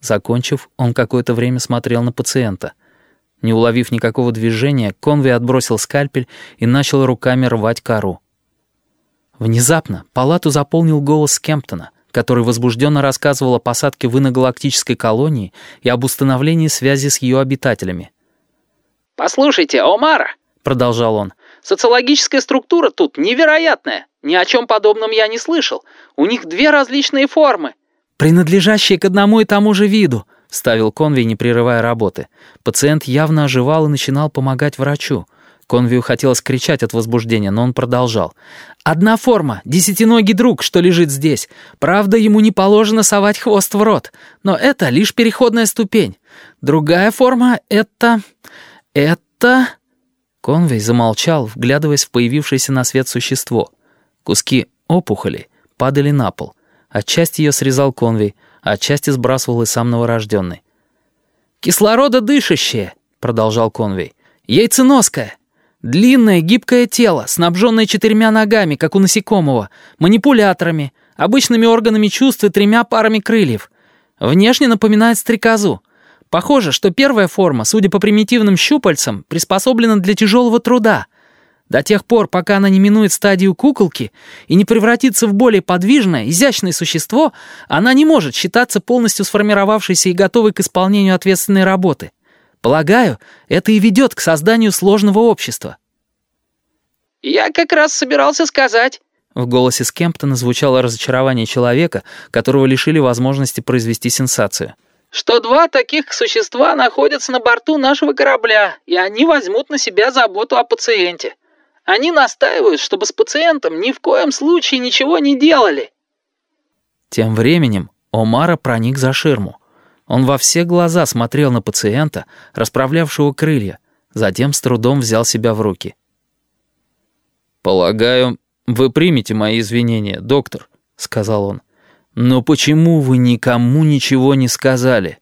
Закончив, он какое-то время смотрел на пациента. Не уловив никакого движения, Конвей отбросил скальпель и начал руками рвать кору. Внезапно палату заполнил голос Кемптона, который возбужденно рассказывал о посадке в иногалактической колонии и об установлении связи с ее обитателями. «Послушайте, Омара!» — продолжал он. «Социологическая структура тут невероятная. Ни о чем подобном я не слышал. У них две различные формы». «Принадлежащие к одному и тому же виду», — вставил Конвей, не прерывая работы. Пациент явно оживал и начинал помогать врачу. Конвию хотелось кричать от возбуждения, но он продолжал. «Одна форма, десятиногий друг, что лежит здесь. Правда, ему не положено совать хвост в рот, но это лишь переходная ступень. Другая форма — это... это...» Конвей замолчал, вглядываясь в появившееся на свет существо. Куски опухоли падали на пол. Отчасти ее срезал Конвей, а отчасти сбрасывал и сам новорожденный. «Кислорододышащее», — продолжал Конвей. «Яйценоское. Длинное гибкое тело, снабженное четырьмя ногами, как у насекомого, манипуляторами, обычными органами чувств и тремя парами крыльев. Внешне напоминает стрекозу. Похоже, что первая форма, судя по примитивным щупальцам, приспособлена для тяжелого труда. До тех пор, пока она не минует стадию куколки и не превратится в более подвижное, изящное существо, она не может считаться полностью сформировавшейся и готовой к исполнению ответственной работы. Полагаю, это и ведет к созданию сложного общества». «Я как раз собирался сказать...» В голосе Скемптона звучало разочарование человека, которого лишили возможности произвести сенсацию. «Что два таких существа находятся на борту нашего корабля, и они возьмут на себя заботу о пациенте. Они настаивают, чтобы с пациентом ни в коем случае ничего не делали». Тем временем Омара проник за ширму. Он во все глаза смотрел на пациента, расправлявшего крылья, затем с трудом взял себя в руки. «Полагаю, вы примете мои извинения, доктор», — сказал он. «Но почему вы никому ничего не сказали?»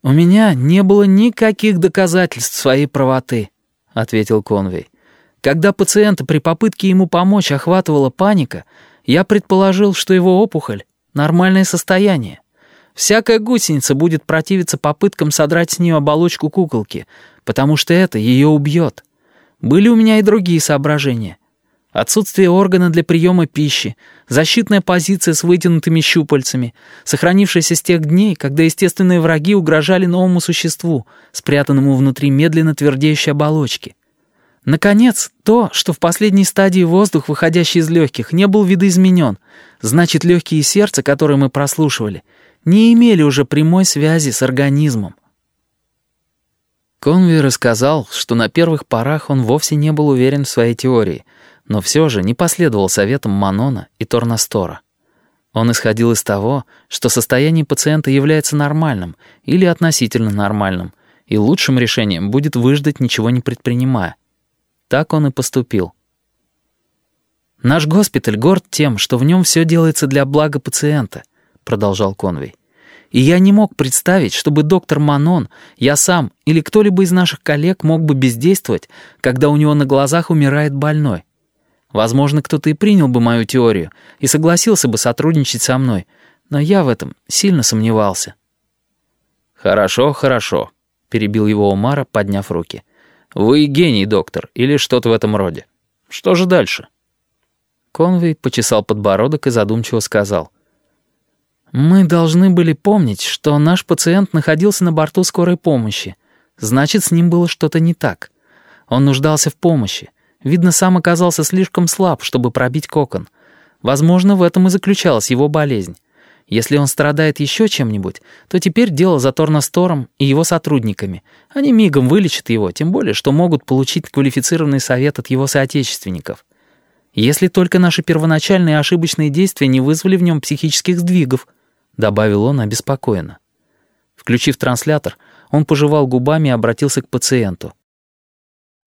«У меня не было никаких доказательств своей правоты», — ответил Конвей. «Когда пациента при попытке ему помочь охватывала паника, я предположил, что его опухоль — нормальное состояние. Всякая гусеница будет противиться попыткам содрать с нее оболочку куколки, потому что это ее убьет. Были у меня и другие соображения. Отсутствие органа для приема пищи, защитная позиция с вытянутыми щупальцами, сохранившаяся с тех дней, когда естественные враги угрожали новому существу, спрятанному внутри медленно твердеющей оболочки. Наконец, то, что в последней стадии воздух, выходящий из легких, не был видоизменен, значит, легкие и сердце, которые мы прослушивали — не имели уже прямой связи с организмом. Конви рассказал, что на первых порах он вовсе не был уверен в своей теории, но все же не последовал советам Манона и Торнастора. Он исходил из того, что состояние пациента является нормальным или относительно нормальным, и лучшим решением будет выждать, ничего не предпринимая. Так он и поступил. «Наш госпиталь горд тем, что в нем все делается для блага пациента», — продолжал Конвей. И я не мог представить, чтобы доктор Манон, я сам или кто-либо из наших коллег мог бы бездействовать, когда у него на глазах умирает больной. Возможно, кто-то и принял бы мою теорию и согласился бы сотрудничать со мной, но я в этом сильно сомневался. «Хорошо, хорошо», — перебил его Умара, подняв руки. «Вы гений, доктор, или что-то в этом роде. Что же дальше?» Конвей почесал подбородок и задумчиво сказал. Мы должны были помнить, что наш пациент находился на борту скорой помощи. Значит, с ним было что-то не так. Он нуждался в помощи. Видно, сам оказался слишком слаб, чтобы пробить кокон. Возможно, в этом и заключалась его болезнь. Если он страдает еще чем-нибудь, то теперь дело за Торнастором и его сотрудниками. Они мигом вылечат его, тем более, что могут получить квалифицированный совет от его соотечественников. Если только наши первоначальные ошибочные действия не вызвали в нем психических сдвигов —— добавил он обеспокоенно. Включив транслятор, он пожевал губами и обратился к пациенту.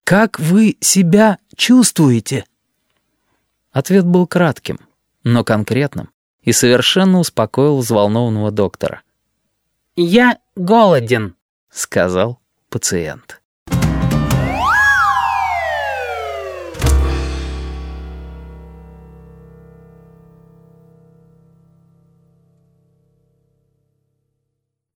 «Как вы себя чувствуете?» Ответ был кратким, но конкретным и совершенно успокоил взволнованного доктора. «Я голоден», — сказал пациент.